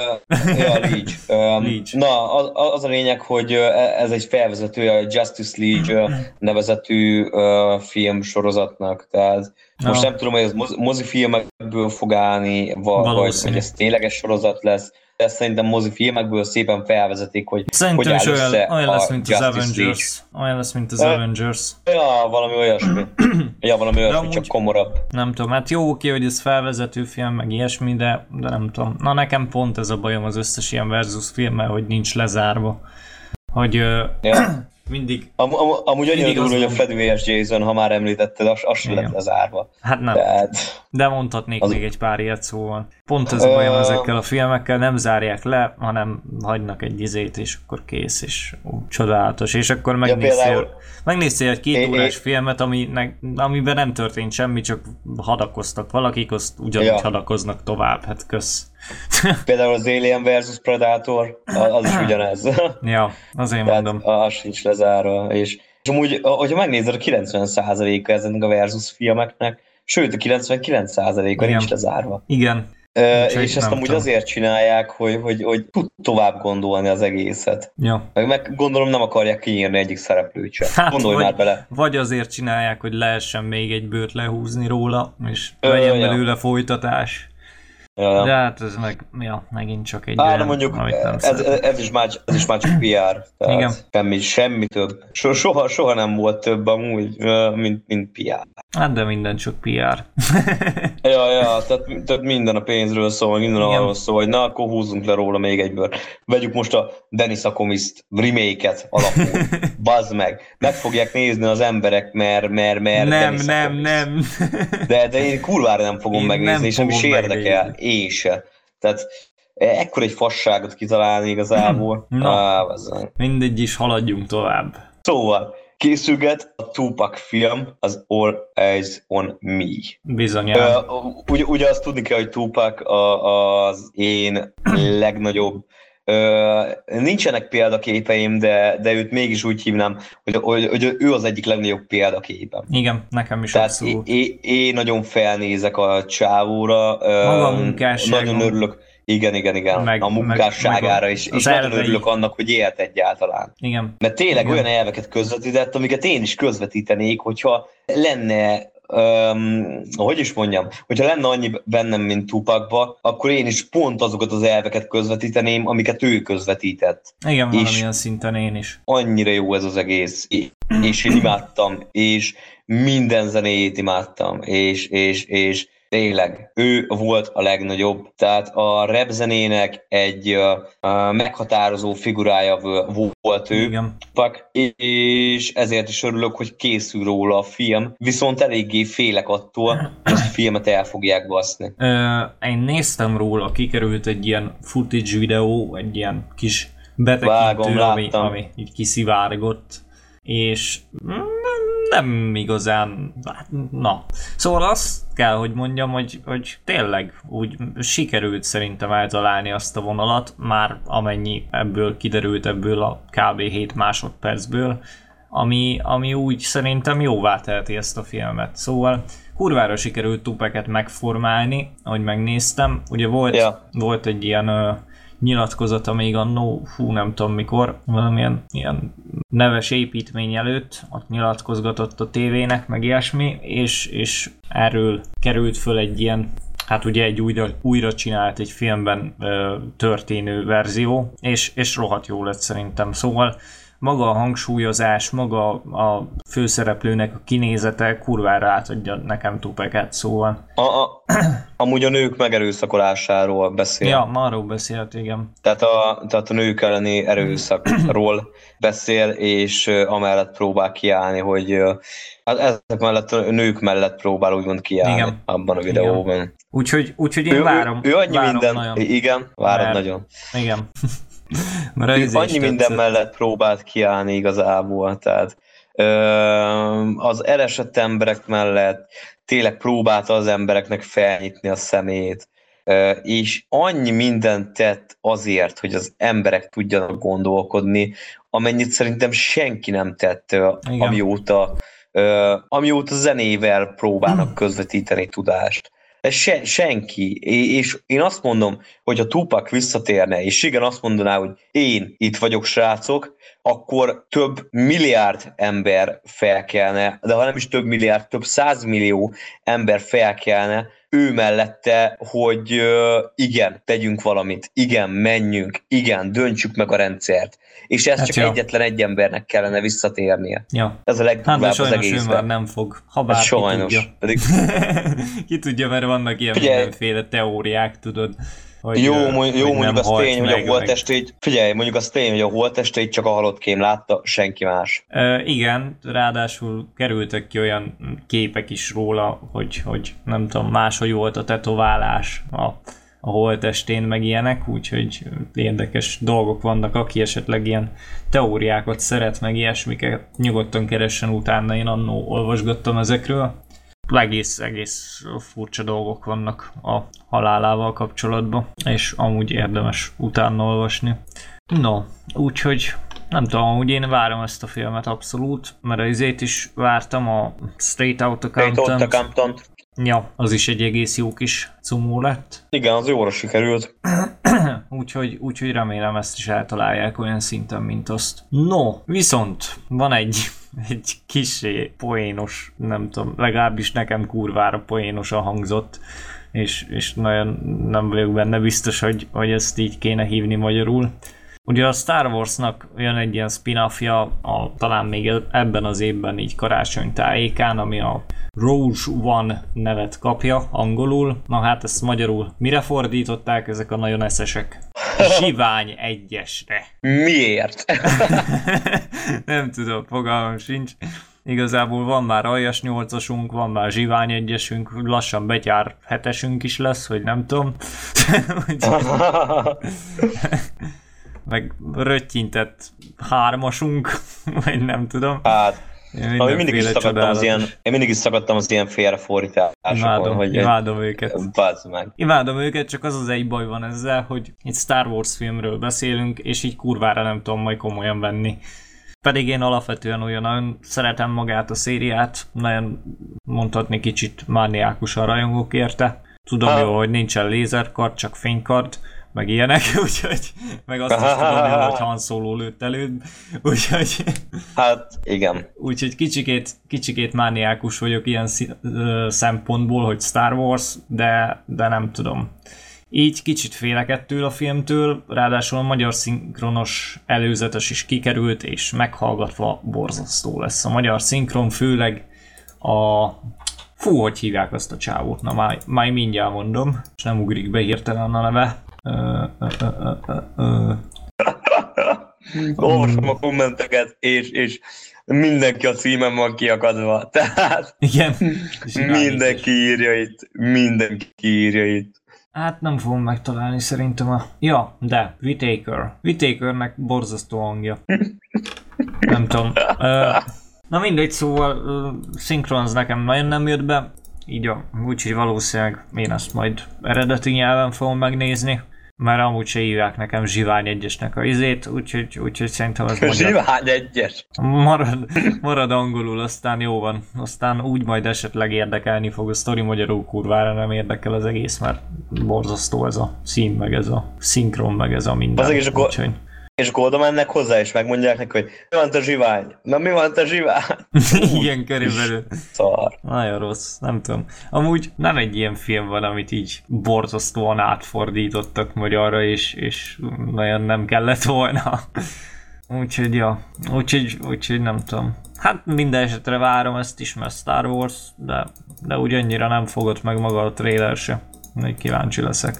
ja, Leech. [LAUGHS] Ö, Leech. Na, az, az a lényeg, hogy ö, ez egy felvezetője a Justice League [CLEARS THROAT] nevezetű nevű uh, film sorozatnak, tehát Ja. most nem tudom, hogy ez moz- mozifilmekből fog állni, vagy, hogy ez tényleges sorozat lesz, de ezt szerintem mozifilmekből szépen felvezetik, hogy Szerintem hogy is áll olyan, össze olyan lesz, mint az Justice Avengers. Olyan lesz, mint az Avengers. Ja, valami olyasmi. [CLEARS THROAT] Ja, valami olyasmi, amúgy- csak komorabb. Nem tudom, hát jó oké, hogy ez felvezető film, meg ilyesmi, de, de nem tudom. Na nekem pont ez a bajom az összes ilyen versus filmmel, hogy nincs lezárva. Hogy Ja. [CLEARS THROAT] mindig, Am, am, amúgy annyira durva, hogy a van. fedőjes Jason, ha már említetted, az, az sem lett lezárva. hát nem, Tehát, de mondhatnék Az- még egy pár ilyet szóval. Pont ez a bajom Ö, ezekkel a filmekkel, nem zárják le, hanem hagynak egy izét, és akkor kész, és ó, csodálatos. És akkor megnéztél, például- megnéztél egy két É- órás é- filmet, aminek, amiben nem történt semmi, csak hadakoztak valakik, azt ugyanúgy Ja. hadakoznak tovább, hát kösz. Például az Alien versus Predator, az is ugyanez. [LAUGHS] ja, azért Tehát mondom. az sincs lezárva. És, és amúgy, hogyha megnézed, a 90%-a ezeknek a versus filmeknek, sőt, a 99%-a Igen. nincs lezárva. Igen, Úgyhogy és ezt amúgy tudom. azért csinálják, hogy, hogy, hogy tud tovább gondolni az egészet. ja. Meg, meg gondolom nem akarják kinyírni egyik szereplőt sem. Hát, Gondolj vagy- már bele. Vagy azért csinálják, hogy lehessen még egy bőrt lehúzni róla, és legyen belőle folytatás. Ja. De hát ez meg, ja, megint csak egy de olyan, mondjuk amit nem ez, szeretek. ez, is már, ez is már csak PR. Tehát Igen. Semmi, semmi több. So, soha, soha nem volt több amúgy, mint, mint PR. Hát de minden csak PR. [LAUGHS] Ja, ja, tehát, tehát minden a pénzről szól, minden Igen. arról szól, hogy na, akkor húzzunk le róla még egyből. Vegyük most a Dennis Akomist remake-et alapul. [LAUGHS] Bazd meg. Meg fogják nézni az emberek, mert, mert, mert nem, Dennis nem, nem. De, de én kurvára nem fogom Én megnézni, nem és nem is érdekel. megnézni. Én se. Tehát ekkor egy fasságot kitalálni igazából. Na. Á, bazzeg. Mindegy is, haladjunk tovább. Szóval, készülget a Tupac film, az All Eyes on Me. Bizonyám. Ö, ugye, ugye azt tudni kell, hogy Tupac a, az én [CLEARS THROAT] legnagyobb Ö, nincsenek példaképeim, de, de őt mégis úgy hívnám, hogy, hogy, hogy ő az egyik legnagyobb példaképem. Igen, nekem is Tehát abszolút. én, én nagyon felnézek a csávóra. Maga a munkássága. Nagyon örülök. Igen, igen, igen. Meg- a munkásságára meg- is. És nagyon örülök annak, hogy élt egyáltalán. Igen. Mert tényleg Igen. olyan elveket közvetített, amiket én is közvetítenék, hogyha lenne, um, hogy is mondjam, hogyha lenne annyi bennem, mint Tupakba, akkor én is pont azokat az elveket közvetíteném, amiket ő közvetített. Igen, És- valamilyen szinten én is. Annyira jó ez az egész, és- és én imádtam, és minden zenéjét imádtam, és, és, és tényleg, ő volt a legnagyobb. Tehát a rap zenének egy uh, meghatározó figurája volt ő, Igen. Tupac, és ezért is örülök, hogy készül róla a film, viszont eléggé félek attól, hogy a filmet el fogják baszni. Ö, én néztem róla, kikerült egy ilyen footage videó, egy ilyen kis betekintő, Vágom, ami, láttam. ami így kiszivárgott, és mm, nem igazán, hát, na. Szóval azt kell, hogy mondjam, hogy, hogy tényleg úgy sikerült szerintem eltalálni azt a vonalat, már amennyi ebből kiderült ebből a kb. 7 másodpercből, ami, ami úgy szerintem jóvá teheti ezt a filmet. Szóval kurvára sikerült Tupeket megformálni, ahogy megnéztem. Ugye volt, Ja. volt egy ilyen nyilatkozata még annó, hú nem tudom mikor, valamilyen ilyen neves építmény előtt, ott nyilatkozgatott a tévének, meg ilyesmi, és, és erről került föl egy ilyen hát ugye egy újra, újra csinált egy filmben ö, történő verzió, és, és rohadt jó lett szerintem. Szóval maga a hangsúlyozás, maga a főszereplőnek a kinézete kurvára átadja nekem Tupeket, szóval. A, a, amúgy a nők megerőszakolásáról beszél. Ja, arról beszélt, igen. Tehát a, tehát a nők elleni erőszakról [CLEARS THROAT] beszél, és amellett próbál kiállni, hogy hát ezek mellett a nők mellett próbál úgymond kiállni Igen. abban a videóban. Úgyhogy, úgyhogy én Ő, várom. ő, ő annyi várom minden, Nagyon. igen, várod Mert- nagyon. Igen. [LAUGHS] Is annyi minden mellett próbált kiállni igazából, tehát az elesett emberek mellett tényleg próbálta az embereknek felnyitni a szemét, és annyi mindent tett azért, hogy az emberek tudjanak gondolkodni, amennyit szerintem senki nem tett, Igen. amióta, amióta zenével próbálnak [CLEARS THROAT] közvetíteni tudást. Ez se, senki. És én azt mondom, hogy a Tupac visszatérne, és igen, azt mondaná, hogy én itt vagyok, srácok, akkor több milliárd ember felkelne, de ha nem is több milliárd, több százmillió ember felkelne, ő mellette, hogy igen, tegyünk valamit, igen, menjünk, igen, döntsük meg a rendszert. És ez hát csak jó. egyetlen egy embernek kellene visszatérnie. Ja. Ez a legdurvább hát, az egészben. ő már nem fog. Ha bár hát sajnos. Ki tudja. Pedig... [LAUGHS] ki tudja, mert vannak ilyen Figyelj. mindenféle teóriák, tudod. Hogy, jó, mondjuk, jó mondjuk az tény, hogy a holtestét, figyelj, mondjuk az tény, hogy a holtestét csak a halott kém látta, senki más. E, igen, ráadásul kerültek ki olyan képek is róla, hogy, hogy nem tudom, máshogy volt a tetoválás a, a holtestén, meg ilyenek, úgyhogy érdekes dolgok vannak, aki esetleg ilyen teóriákat szeret, meg ilyesmiket nyugodtan keressen utána, én annó olvasgattam ezekről egész, egész furcsa dolgok vannak a halálával kapcsolatban, és amúgy érdemes utána olvasni. No, úgyhogy nem tudom, hogy én várom ezt a filmet abszolút, mert az izét is vártam, a Straight Outta Compton. Compton. Ja, az is egy egész jó kis cumó lett. Igen, az jóra sikerült. [CLEARS THROAT] úgyhogy, úgyhogy remélem ezt is eltalálják olyan szinten, mint azt. No, viszont van egy [LAUGHS] egy kisé poénos, nem tudom, legalábbis nekem kurvára poénosan hangzott, és, és nagyon nem vagyok benne biztos, hogy, hogy ezt így kéne hívni magyarul. Ugye a Star Warsnak jön egy ilyen spin-offja, a, talán még ebben az évben így karácsony tájékán, ami a Rouge One nevet kapja angolul. Na hát ezt magyarul mire fordították ezek a nagyon eszesek? Zsivány egyesre. Miért? [LAUGHS] Nem tudom, fogalmam sincs. Igazából van már aljas nyolcasunk, van már zsivány egyesünk, lassan betyár hetesünk is lesz, hogy nem tudom. [LAUGHS] [LAUGHS] meg röttyintett hármasunk, [LAUGHS] vagy nem tudom. Hát, én mindig is szakadtam az ilyen, én mindig is szakadtam az ilyen félrefordításokon. Imádom, hogy imádom őket. meg. Imádom őket, csak az az egy baj van ezzel, hogy itt Star Wars filmről beszélünk, és így kurvára nem tudom majd komolyan venni. Pedig én alapvetően olyan nagyon szeretem magát a szériát, nagyon mondhatni kicsit mániákusan rajongok érte. Tudom ha. jó, hogy nincsen lézerkard, csak fénykard, meg ilyenek, [LAUGHS] úgyhogy meg azt is tudom hogy Han Solo lőtt előbb, [LAUGHS] úgyhogy... Hát, igen. Úgyhogy kicsikét, kicsikét mániákus vagyok ilyen szempontból, hogy Star Wars, de, de nem tudom. Így kicsit félek ettől a filmtől, ráadásul a magyar szinkronos előzetes is kikerült, és meghallgatva borzasztó lesz. A magyar szinkron főleg a... Fú, hogy hívják azt a csávót? Na, már, már mindjárt mondom, és nem ugrik be hirtelen a neve. Olvasom a kommenteket, és, és mindenki a címem van kiakadva. [LAUGHS] Tehát Igen. mindenki írja itt, mindenki írja itt. Hát nem fogom megtalálni szerintem a... Ja, de, Whitaker. Whitakernek borzasztó hangja. [LAUGHS] nem tudom. Na mindegy, szóval Synchronz nekem nagyon nem jött be, így a, úgyhogy valószínűleg én ezt majd eredeti nyelven fogom megnézni mert amúgy se hívják nekem Zsivány egyesnek a izét, úgyhogy, úgyhogy szerintem az magyar... Zsivány egyes! Marad, marad angolul, aztán jó van. Aztán úgy majd esetleg érdekelni fog a sztori, magyarul kurvára nem érdekel az egész, mert borzasztó ez a szín, meg ez a szinkron, meg ez a minden. Az és akkor, úgyhogy... És akkor oda mennek hozzá, és megmondják neki, hogy mi van a zsivány? Na mi van a zsivány? [LAUGHS] Igen, körülbelül. Szar. Nagyon rossz, nem tudom. Amúgy nem egy ilyen film van, amit így borzasztóan átfordítottak magyarra, és, és nagyon nem kellett volna. [LAUGHS] Úgyhogy, ja. Úgyhogy, úgyhogy nem tudom. Hát minden esetre várom ezt is, mert Star Wars, de, de úgy annyira nem fogott meg maga a trailer se. Még kíváncsi leszek.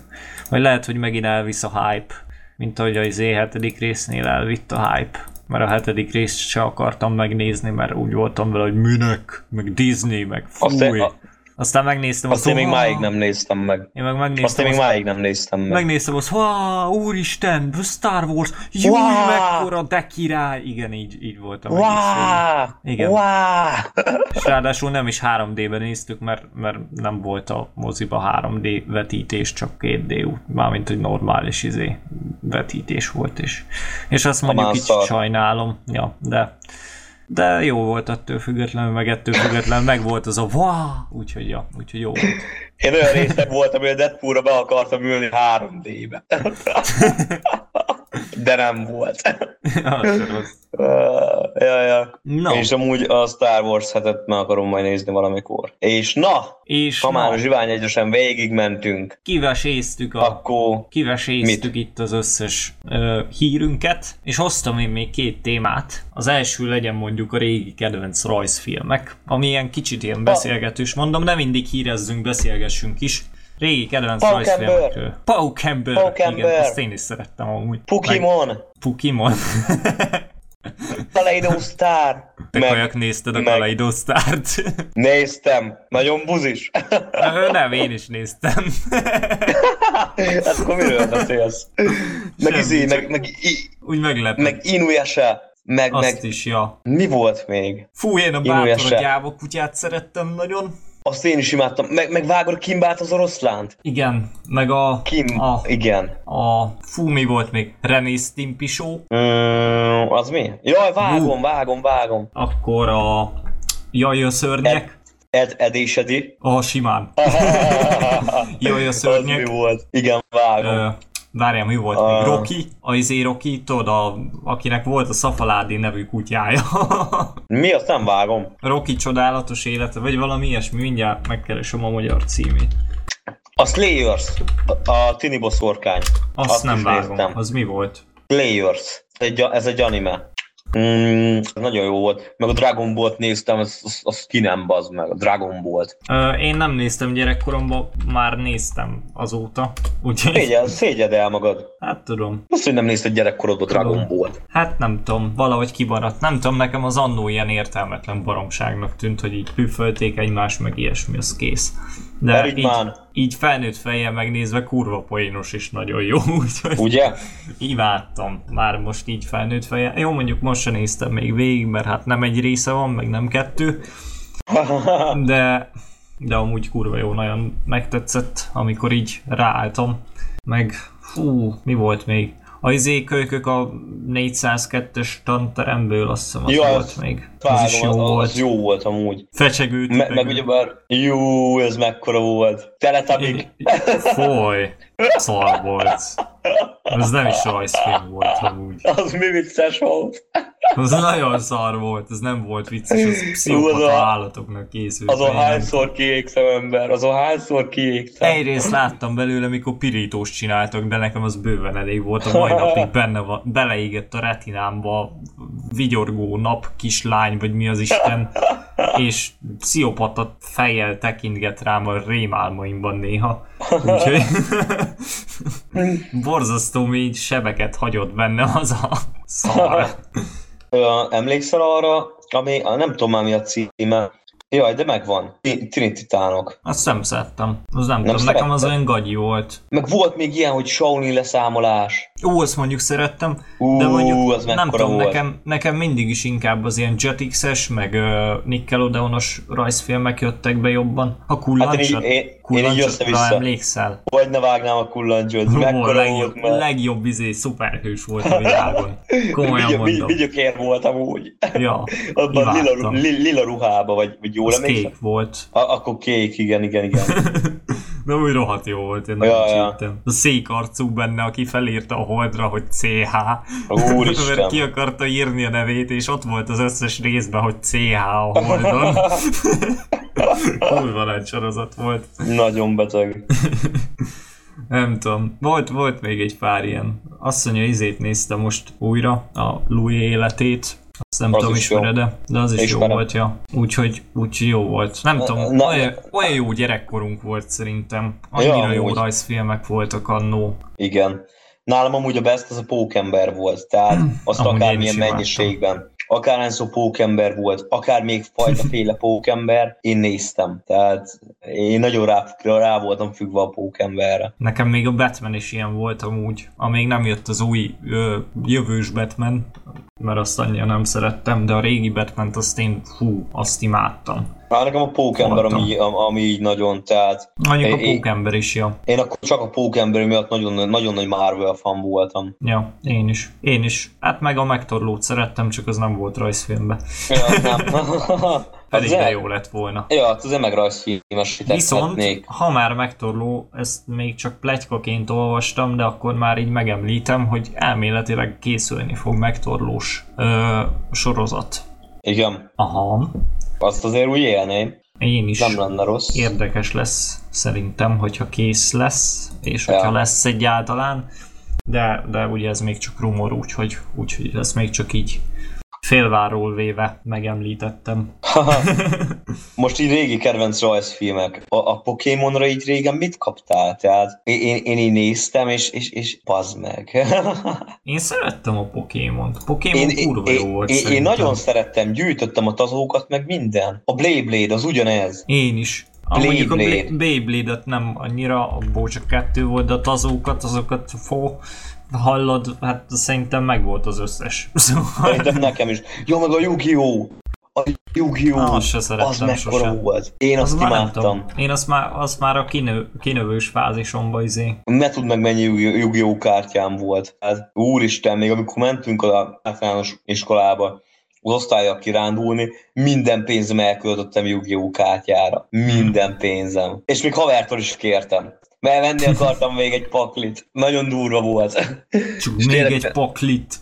Vagy lehet, hogy megint elvisz a hype mint ahogy az hetedik résznél elvitt a hype. Mert a hetedik részt se akartam megnézni, mert úgy voltam vele, hogy minek, meg Disney, meg fúj. Azt, aztán megnéztem azt. Azt én még máig nem néztem meg. Én meg megnéztem azt én még máig nem néztem meg. Megnéztem azt, wow, úristen, Star Wars, jó, wow. mekkora de király. Igen, így, így voltam. Wow. Igen. Wow. És ráadásul nem is 3D-ben néztük, mert, mert nem volt a moziba 3D vetítés, csak 2D, mármint egy normális izé vetítés volt. És, és azt mondjuk kicsit sajnálom, ja, de De jó volt attól függetlenül, meg ettől függetlenül, meg volt az a wow, úgyhogy, ja, úgyhogy jó volt. Én olyan részeg voltam, hogy a Deadpoolra be akartam ülni 3D-be. [LAUGHS] De nem volt. [LAUGHS] Uh, [LAUGHS] ja, ja. No. És amúgy a Star Wars hetet meg akarom majd nézni valamikor. És na, És ha már na, Zsivány egyesen végigmentünk, kiveséztük a akkor kiveséztük itt az összes ö, hírünket, és hoztam én még két témát. Az első legyen mondjuk a régi kedvenc rajzfilmek, ami ilyen kicsit ilyen beszélgetős. Mondom, nem mindig hírezzünk, beszélgessünk is. Régi kedvenc rajzfilmekről. Paukember. Paukember. Igen, azt én is szerettem amúgy. Meg Pukimon. [LAUGHS] Kaleido Star, Te meg kajak nézted a meg- Kaleido Start. [LAUGHS] néztem, nagyon buzis. Ö, nem, én is néztem. hát [LAUGHS] akkor miről beszélsz? Meg Semmi, izé, meg, meg, i, Úgy meglepett. meg Inuyasha, meg, Azt meg is, ja. mi volt még? Fú, én a bátor a gyáva kutyát szerettem nagyon. Azt én is imádtam. Meg, meg vágod Kimbát az oroszlánt? Igen, meg a... Kim, A, igen. a fú, mi volt még? René Stimpy Show. Mm, az mi? Jaj, vágom, vágom, vágom. Akkor a... Jaj, a szörnyek. Ed, Ed és Edi. A simán. [LAUGHS] Jaj, a Az mi szörnyek. volt? Igen, vágom. Ö, Várjál, mi volt A- még? Rocky? A izé Rocky, tudod, a, akinek volt a Szafaládi nevű kutyája. [LAUGHS] Mi, azt nem vágom. Rocky csodálatos élete, vagy valami ilyesmi, mindjárt megkeresem a magyar címét. A Slayers. A, a Tini boszorkány. Azt, Azt nem vágom, néztem. az mi volt? Slayers. Egy, ez egy anime. Mm, nagyon jó volt. Meg a Dragon Ball-t néztem, az, az, az ki nem bazd meg. A Dragon Ball-t. Ö, én nem néztem gyerekkoromban, már néztem azóta. Úgyhogy, Szégyed, szégyed el magad. hát tudom. Azt, hogy nem nézted gyerekkorodban Dragon. Ball-t. Hát nem tudom, valahogy kimaradt. Nem tudom, nekem az annó ilyen értelmetlen baromságnak tűnt, hogy így püfölték egymást, meg ilyesmi, az kész. De így, Eridmán. így felnőtt fejjel megnézve kurva poénos is nagyon jó, [LAUGHS] úgyhogy Ugye? imádtam. Már most így felnőtt fejjel. Jó, mondjuk most se néztem még végig, mert hát nem egy része van, meg nem kettő, [LAUGHS] de, de amúgy kurva jó, nagyon megtetszett, amikor így ráálltam. Meg, fú, mi volt még? A izé kölykök a 402-es tanteremből, azt hiszem az Jó, volt még. Az is jó az, volt. az jó volt amúgy. Fecsegő Me, meg ugyebár, jó, ez mekkora volt. Teletabik. Foly, szar volt. Ez nem is rajzfilm volt amúgy. Az mi vicces volt. Az nagyon szar volt, ez nem volt vicces, az Az pszichopata a- állatoknak készült. Azon Én nem- hányszor kiégszem ember, azon hányszor kiégszem. Egyrészt láttam belőle, mikor pirítóst csináltak, de nekem az bőven elég volt. A mai napig [LAUGHS] benne van, beleégett a retinámba vigyorgó nap kislány, vagy mi az Isten, és pszichopata fejjel tekintget rám a rémálmaimban néha. Úgyhogy [LAUGHS] [LAUGHS] borzasztó mély sebeket hagyott benne az a szar. Emlékszel arra, ami, nem tudom már mi a címe. Jaj, de megvan. Ti- Trinititánok. Azt nem szerettem. Az nem, Nem tudom, nekem az olyan gagyi volt. Meg volt még ilyen, hogy Shaolin leszámolás. Ó, azt mondjuk szerettem, Ú, de mondjuk az nem tudom, volt. nekem, nekem mindig is inkább az ilyen Jetix-es, meg uh, Nickelodeonos rajzfilmek jöttek be jobban. A Hát én én, össze-vissza. emlékszel? Hogy ne vágnám a kullancsot, mekkora legjobb, volt már. legjobb izé, szuperhős volt a világon. [LAUGHS] Komolyan Vigy- mondom. Vigyökér voltam úgy. [LAUGHS] Ja, Abban lila, li, lila ruhába, vagy, vagy jól emlékszem? kék volt. A, akkor kék, igen, igen, igen. [LAUGHS] De úgy rohadt jó volt, én Ja, nagyon ja. csíptem. A székarcú benne, aki felírta a holdra, hogy CH. Úristen. Mert ki akarta írni a nevét, és ott volt az összes részben, hogy CH a holdon. [LAUGHS] Kurva nagy sorozat volt. Nagyon beteg. [LAUGHS] Nem tudom. Volt, volt még egy pár ilyen. Azt mondja, izét nézte most újra, a Louis életét. Azt nem Az tudom, is ismered-e, de az is Ismerem. jó volt, ja. Úgyhogy, úgyhogy jó volt. Nem tudom, na- olyan, olyan jó gyerekkorunk volt szerintem. Annyira Ja, jó amúgy. rajzfilmek voltak annó. Igen. Nálam amúgy a best az a pókember volt, tehát [CLEARS THROAT] azt Amúgy akármilyen is mennyiségben. Akárhányszor pókember volt, akár még fajtaféle [LAUGHS] pókember, én néztem. Tehát én nagyon rá, rá voltam függve a pókemberre. Nekem még a Batman is ilyen volt amúgy, amíg nem jött az új ö, jövős Batman, mert azt annyira nem szerettem, de a régi batman azt én, fú, azt imádtam. Hát nekem a pókember, ami, ami így nagyon, tehát... Mondjuk a pókember is, ja. Én akkor csak a pókember miatt nagyon, nagyon nagy Marvel fan voltam. Ja, én is. Én is. Hát meg a megtorlót szerettem, csak az nem volt rajzfilmben. Ja, nem. [LAUGHS] Pedig de jó lett volna. Ja, hát az meg rajzfilmes Viszont, ha már megtorló, ezt még csak plegykaként olvastam, de akkor már így megemlítem, hogy elméletileg készülni fog megtorlós ö, sorozat. Igen. Aha. Azt azért úgy élném. Én is. Nem lenne rossz. Érdekes lesz szerintem, hogyha kész lesz, és hogyha ja. lesz egyáltalán. De, de ugye ez még csak rumor, úgyhogy, úgyhogy ez még csak így félváról véve megemlítettem. [LAUGHS] Most így régi kedvenc rajzfilmek. A, a Pokémonra így régen mit kaptál? Tehát én, én, így néztem, és, és, és bazd meg. [LAUGHS] én szerettem a Pokémont. Pokémon én, kurva jó volt én, én nagyon szerettem, gyűjtöttem a tazókat, meg minden. A Blade az ugyanez. Én is. Mondjuk a Beyblade-et nem annyira, abból csak kettő volt, de a tazókat, azokat fó, hallod, hát szerintem meg volt az összes. Szóval... Szerintem nekem is. Jó, meg a Yu-Gi-Oh! A Yu-Gi-Oh! Ah, azt se szerettem az mekkora volt. Én azt, azt imádtam. Én azt már, azt már a kinő, kinövős fázisomba izé. Ne tudd meg mennyi Yu-Gi-Oh! kártyám volt. Hát, úristen, még amikor mentünk a általános iskolába, az osztályok kirándulni, minden pénzem elköltöttem Yu-Gi-Oh! kártyára. Minden pénzem. És még havertól is kértem. Mert venni akartam még egy paklit. Nagyon durva volt. Csak még tényleg... egy paklit.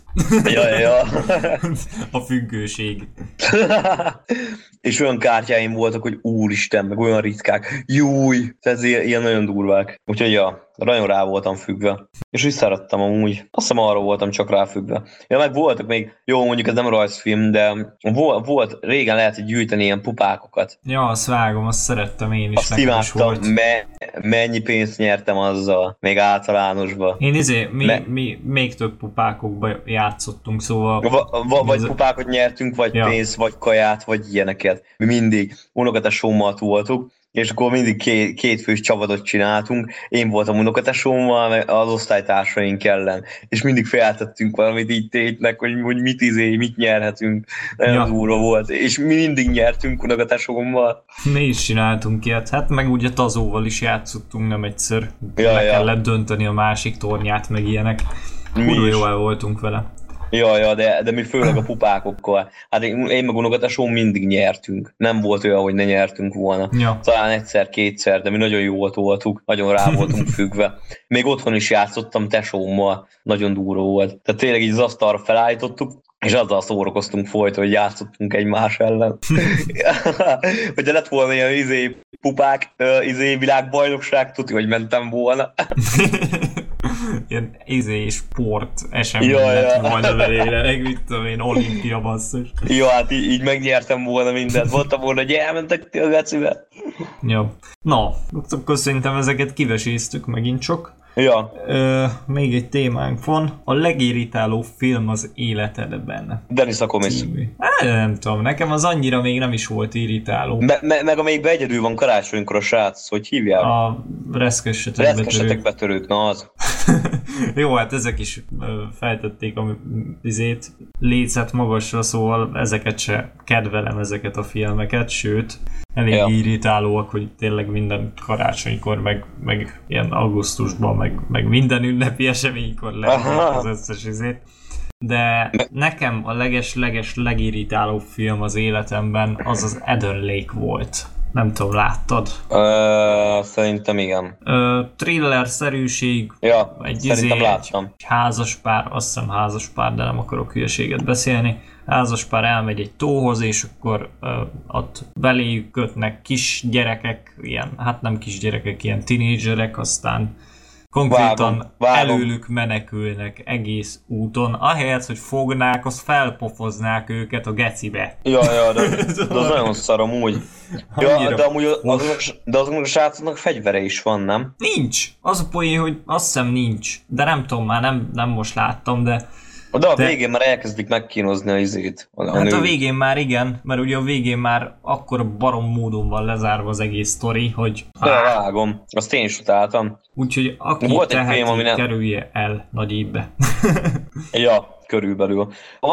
Ja, ja. [LAUGHS] A függőség. [LAUGHS] és olyan kártyáim voltak, hogy úristen, meg olyan ritkák. Júj! Ez ilyen, nagyon durvák. Úgyhogy ja, nagyon rá voltam függve. És is szerettem amúgy. Azt hiszem arra voltam csak ráfüggve. Ja, meg voltak még, jó, mondjuk ez nem rajzfilm, de volt, volt régen lehet gyűjteni ilyen pupákokat. Ja, azt vágom, azt szerettem én is. Azt imádtam, me, mennyi pénzt nyertem azzal, még általánosba. Én izé, mi, me, mi még több pupákokba játszottunk, szóval... Va, va, vagy pupákot nyertünk, vagy ja. pénzt, vagy kaját, vagy ilyeneket. Mi mindig unokatesómmal voltunk, és akkor mindig két, két fős csapatot csináltunk. Én voltam unokatesómmal, az osztálytársaink ellen, és mindig feltettünk valamit így tétnek, hogy, hogy mit izé, mit nyerhetünk. Nagyon ja. durva volt, és mi mindig nyertünk unokatesómmal. Mi is csináltunk ilyet, hát meg ugye tazóval is játszottunk nem egyszer. Ja, Le ja. kellett dönteni a másik tornyát, meg ilyenek. Kurva jól voltunk vele. Ja, ja, de, de mi főleg a pupákokkal. Hát én, én meg unokatesóm mindig nyertünk. Nem volt olyan, hogy ne nyertünk volna. Ja. Talán egyszer-kétszer, de mi nagyon jó voltunk, nagyon rá voltunk függve. [LAUGHS] Még otthon is játszottam tesómmal, nagyon durva volt. Tehát tényleg így az asztalra felállítottuk, és azzal szórakoztunk folyton, hogy játszottunk egymás ellen. [LAUGHS] [LAUGHS] Hogyha lett volna ilyen izé, pupák, izé, világbajnokság, tudja, hogy mentem volna. Ilyen izé sport esemény ja, lett ja. volna belőle, meg mit tudom én, olimpia basszus. Jó, hát így, így megnyertem volna mindent. Voltam volna, hogy elmentek ti a gecibe. Jó. Na, akkor szerintem ezeket kiveséztük megint csak. Ja. Ö, még egy témánk van. A legirritáló film az életedben. Denis Akomis. Hát, nem tudom, nekem az annyira még nem is volt irritáló. Me- me- meg amelyikben egyedül van karácsonykor a srác, hogy hívják? A reszkesetek betörők. Betörők, na az. [LAUGHS] Jó, hát ezek is feltették a vizét lécet magasra, szóval ezeket se kedvelem, ezeket a filmeket, sőt, elég ja. irritálóak, hogy tényleg minden karácsonykor, meg, meg ilyen augusztusban, meg, meg minden ünnepi eseménykor lehet az összes izét. De nekem a leges-leges legirritálóbb film az életemben az az Eden Lake volt. Nem tudom, láttad? Uh, szerintem igen. Uh, Thriller-szerűség. Ja, egy szerintem izé, láttam. Egy házas pár, azt hiszem házas pár, de nem akarok hülyeséget beszélni. Házas pár elmegy egy tóhoz, és akkor uh, ott beléjük kötnek kis gyerekek, ilyen, hát nem kis gyerekek, ilyen tinédzserek, aztán Konkrétan vágom, vágom. előlük menekülnek egész úton, ahelyett, hogy fognák, az felpofoznák őket a gecibe. Ja, ja, de, [LAUGHS] de az nagyon szarom úgy. Ja, de amúgy azoknak, de azoknak a srácoknak fegyvere is van, nem? Nincs. Az a poén, hogy azt hiszem nincs. De nem tudom, már nem, nem most láttam, de de a de... végén már elkezdik megkínozni a izét. A hát nő. a végén már igen, mert ugye a végén már akkor barom módon van lezárva az egész sztori, hogy... De vágom, azt én is utáltam. Úgyhogy aki Volt teheti, egy film, ami nem... kerülje el nagy évbe. [LAUGHS] ja, körülbelül.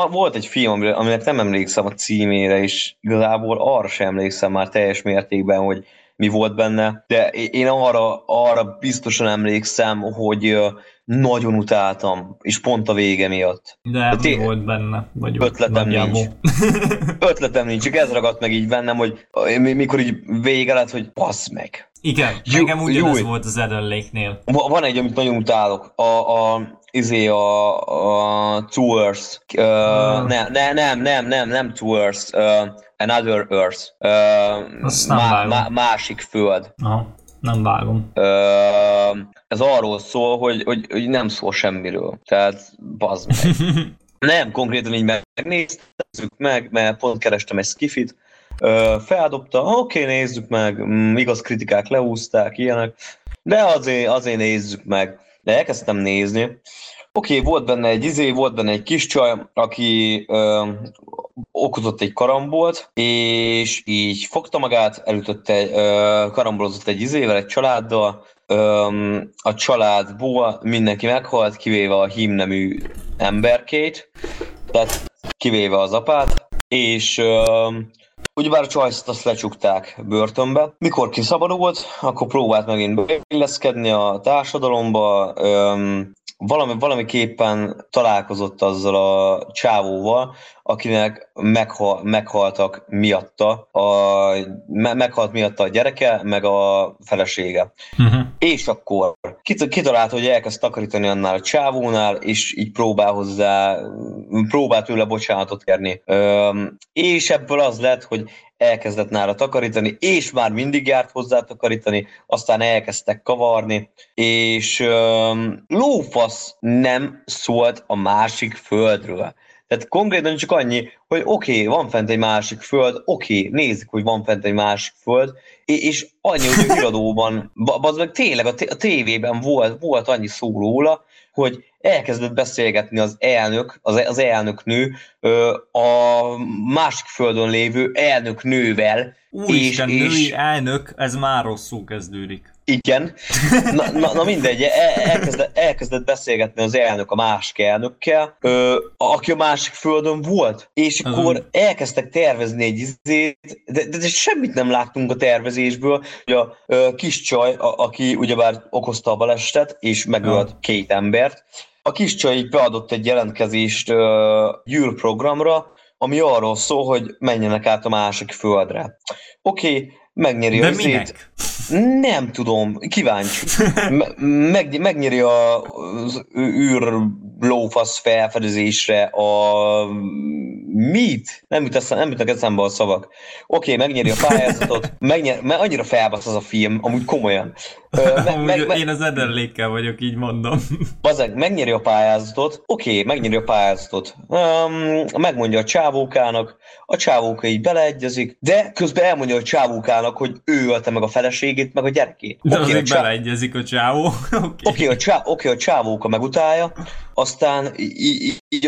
Volt egy film, aminek nem emlékszem a címére, és igazából arra sem emlékszem már teljes mértékben, hogy mi volt benne, de én arra, arra biztosan emlékszem, hogy nagyon utáltam, és pont a vége miatt. De mi volt benne? Vagy ötletem nincs. [LAUGHS] ötletem nincs, csak ez ragadt meg így bennem, hogy mikor így vége lett, hogy passz meg. Igen, Jú, nekem ugyanez volt az Eden Lake-nél. Van egy, amit nagyon utálok. A, a, izé a, a Two Earths. Uh, uh. Nem, nem, nem, nem, nem, nem Two. Uh, Another Earth. Uh, má, má, másik föld. Aha, nem vágom. Uh, ez arról szól, hogy, hogy, hogy nem szól semmiről. Tehát, bazd meg. [LAUGHS] nem, konkrétan így megnéztük meg, mert pont kerestem egy skifit, uh, feldobta, oké, okay, nézzük meg, mm, igaz kritikák leúzták, ilyenek, de azért, azért nézzük meg. De elkezdtem nézni, Oké, okay, volt benne egy izé, volt benne egy kis csaj, aki ö, okozott egy karambolt, és így fogta magát, elütötte, ö, karambolozott egy izével, egy családdal, ö, a családból mindenki meghalt, kivéve a hímnemű emberkét, tehát kivéve az apát, és ö, Ugyebár a Choice-t azt lecsukták börtönbe. Mikor kiszabadult, akkor próbált megint beilleszkedni a társadalomba, öm, valami, valamiképpen találkozott azzal a csávóval, akinek meghal, meghaltak miatta, a, me, meghalt miatta a gyereke, meg a felesége. Uh-huh. És akkor kitalált, hogy elkezd takarítani annál a csávónál, és így próbál hozzá, próbál tőle bocsánatot kérni. Üm, és ebből az lett, hogy elkezdett nála takarítani, és már mindig járt hozzá takarítani, aztán elkezdtek kavarni, és um, lófasz nem szólt a másik földről. Tehát konkrétan csak annyi, hogy oké, okay, van fent egy másik föld, oké, okay, nézzük, hogy van fent egy másik föld, és annyi, hogy a [LAUGHS] híradóban, az meg tényleg a, tévében volt, volt annyi szó róla, hogy elkezdett beszélgetni az elnök, az, az elnök nő a másik földön lévő elnök nővel. Úristen, és, női elnök, ez már rosszul kezdődik. Igen. Na, na, na mindegy, elkezdett, elkezdett beszélgetni az elnök a másik elnökkel, ö, aki a másik földön volt, és akkor elkezdtek tervezni egy izét, de, de, de semmit nem láttunk a tervezésből, hogy a ö, kis csaj, a, aki ugyebár okozta a balesetet, és megölt két embert, a kis csaj beadott egy jelentkezést uh, gyűrprogramra, ami arról szól, hogy menjenek át a másik földre. Oké, okay, megnyeri De az minek? Nem tudom, kíváncsi. [LAUGHS] Meg, megnyeri az űr lófasz felfedezésre a mit? Nem jut eszem, nem jutnak eszembe a szavak. Oké, okay, megnyeri a pályázatot, [LAUGHS] megnyer, mert annyira felbasz az a film, amúgy komolyan. Me, meg, me, én az Ederlékkel vagyok, így mondom. [LAUGHS] Bazeg, megnyeri a pályázatot, oké, okay, megnyeri a pályázatot. Um, megmondja a csávókának, a csávóka így beleegyezik, de közben elmondja a csávókának, hogy ő ölte meg a feleségét, meg a gyerekét. De okay, azért csá... beleegyezik a csávó. [LAUGHS] Oké, okay. okay, a, csá... okay, a csávóka megutálja, aztán így, így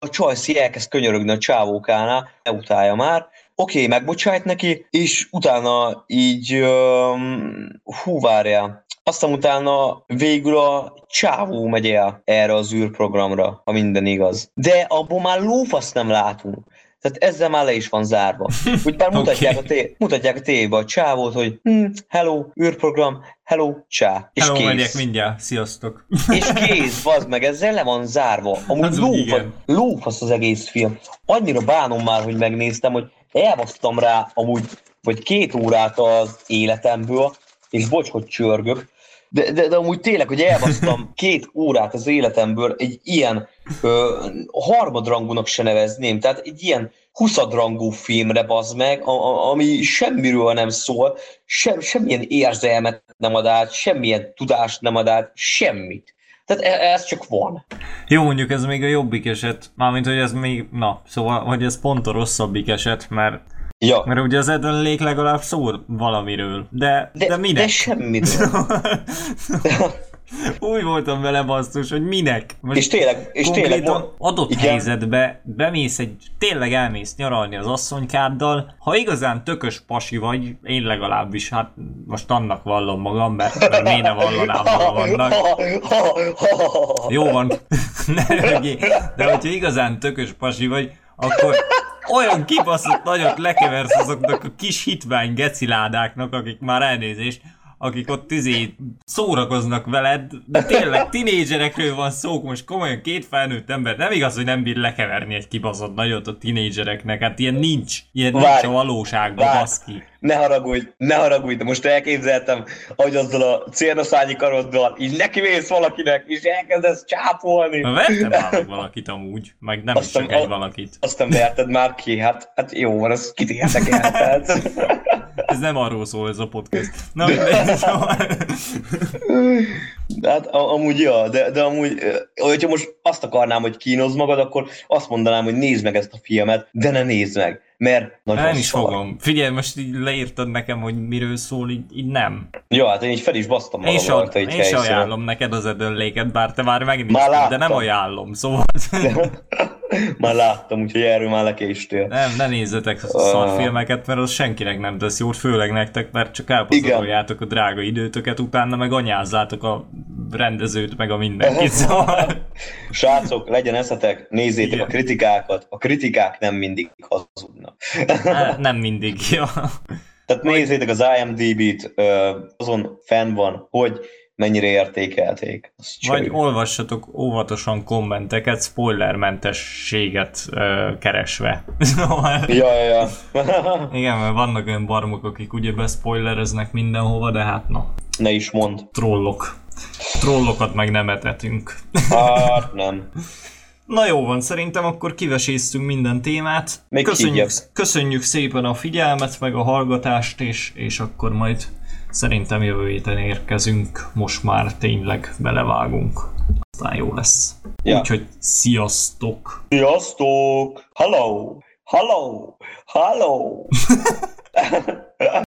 a Csajci elkezd könyörögni a csávókánál, ne utálja már, oké, okay, megbocsájt neki, és utána így, um, hú, várjál, aztán utána végül a csávó megy el erre az űrprogramra, ha minden igaz. De abból már lófasz nem látunk. Tehát ezzel már le is van zárva. [LAUGHS] Úgy bár mutatják, okay. a té- mutatják a tévébe a csávót, hogy hm, hello, űrprogram, hello, csá. És hello, kész. megyek mindjárt, sziasztok. [LAUGHS] És kész, bazd meg, ezzel le van zárva. Amúgy lófasz, lófasz az egész film. Annyira bánom már, hogy megnéztem, hogy elbasztam rá amúgy, vagy két órát az életemből, és bocs, hogy csörgök, de, de, de amúgy tényleg, hogy elbasztam [LAUGHS] két órát az életemből egy ilyen ö, harmadrangúnak se nevezném, tehát egy ilyen huszadrangú filmre bazd meg, a, a, ami semmiről nem szól, sem, semmilyen érzelmet nem ad át, semmilyen tudást nem ad át, semmit. Tehát ez, ez csak van. Jó, mondjuk ez még a jobbik eset, mármint, hogy ez még, na, szóval, hogy ez pont a rosszabbik eset, mert Ja. Mert ugye az Eden Lake legalább szól valamiről, de, de, de minek? De semmiről. [LAUGHS] Úgy voltam vele basszus, hogy minek. Most és tényleg, és tényleg adott igen. helyzetbe bemész egy, tényleg elmész nyaralni az asszonykáddal, ha igazán tökös pasi vagy, én legalábbis, hát most annak vallom magam, mert, mert miért ne vallanám magamnak. Jó van, [LAUGHS] ne de hogyha igazán tökös pasi vagy, akkor olyan kibaszott nagyot lekeversz azoknak a kis hitvány geciládáknak, akik már elnézést, akik ott izé szórakoznak veled, de tényleg tinédzserekről van szó, most komolyan két felnőtt ember, nem igaz, hogy nem bír lekeverni egy kibaszott nagyot a tinédzsereknek, hát ilyen nincs, ilyen várj, nincs a valóságban, várj, baszki. Ne haragudj, ne haragudj, de most elképzeltem, hogy azzal a célnaszányi karoddal így nekivész valakinek, és elkezdesz csápolni. Na, vertem már valakit amúgy, meg nem aztán, is csak egy valakit. Aztán verted már ki, hát, hát jó van, az kit érdekel, [LAUGHS] Ez nem arról szól ez a podcast. Na, mindegy. De hát amúgy, ja, de, de amúgy, hogyha most azt akarnám, hogy kínoz magad, akkor azt mondanám, hogy nézd meg ezt a filmet, de ne nézd meg, mert nagyon Nem is fogom. Figyelj, most így leírtad nekem, hogy miről szól, így, így nem. Ja, hát én így fel is basztam magam. Én, so, én is ajánlom neked az edönléket, bár te már megnézted, de nem ajánlom, szóval... [LAUGHS] már láttam, úgyhogy erről már lekéstél. Nem, ne nézzetek uh... szarfilmeket, mert az senkinek nem tesz jót, főleg nektek, mert csak elpazaroljátok a drága időtöket, utána meg anyázzátok a rendezőt, meg a mindenkit, [LAUGHS] szóval... Srácok, legyen eszetek, nézzétek Igen. a kritikákat, a kritikák nem mindig hazudnak. Ne, nem mindig, ja. Tehát nézzétek az IMDb-t, azon fenn van, hogy mennyire értékelték. Vagy olvassatok óvatosan kommenteket, spoilermentességet uh, keresve. [LAUGHS] ja, ja, ja. [LAUGHS] Igen, mert vannak olyan barmok, akik ugye bespoilereznek mindenhova, de hát no. Ne is mond. Trollok. Trollokat meg nem etetünk. Hát nem. Na jó van, szerintem akkor kiveséztünk minden témát. Még köszönjük, köszönjük szépen a figyelmet, meg a hallgatást, és, és akkor majd Szerintem jövő héten érkezünk, most már tényleg belevágunk. Aztán jó lesz. Ja. Úgyhogy sziasztok! Sziasztok! Hello! Hello! Hello! [LAUGHS]